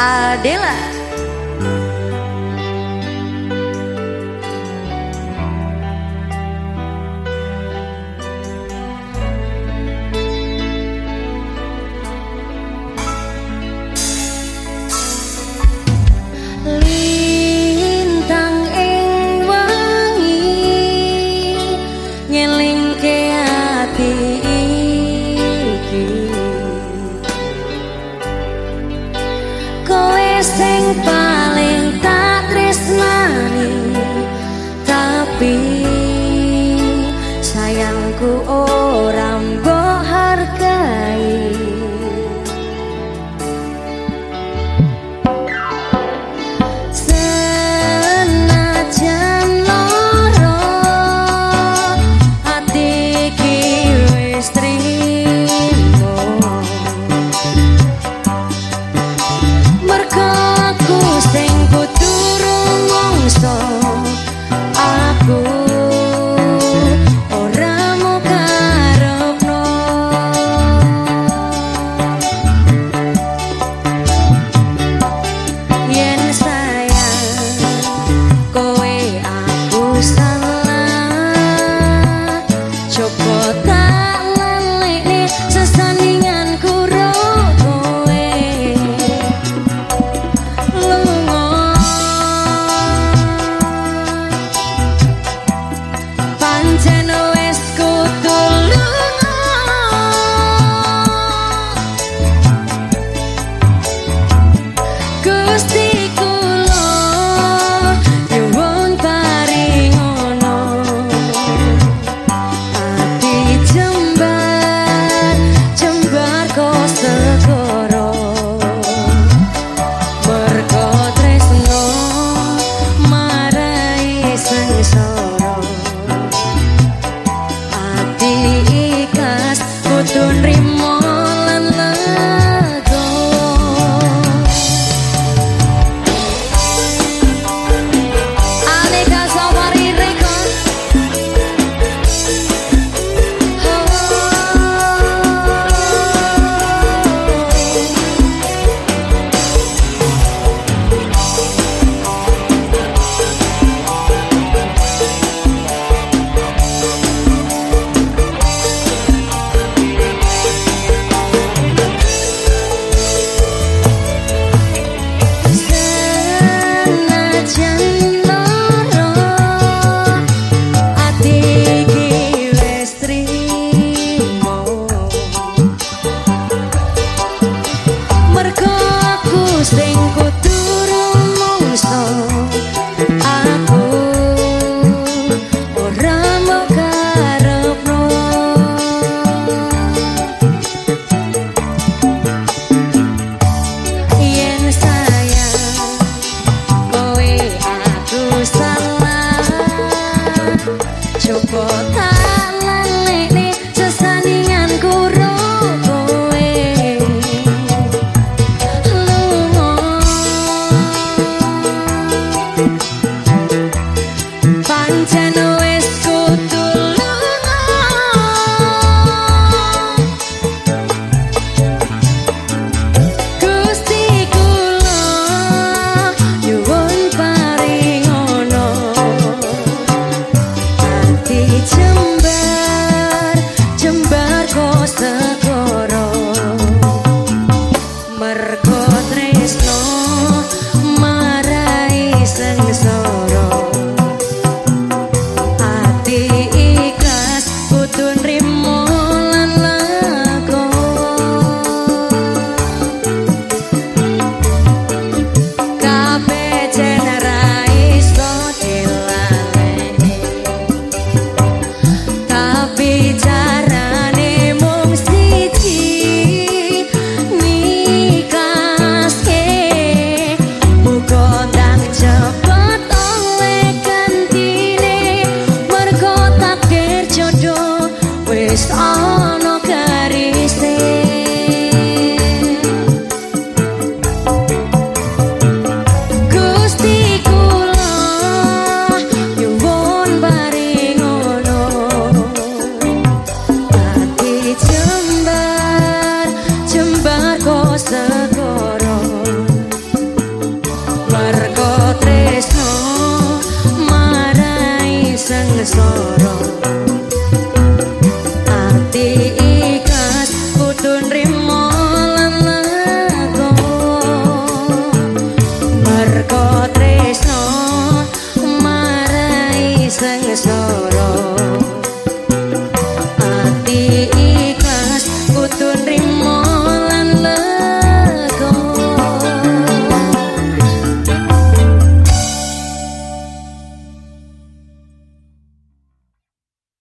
Adela Jember sang soro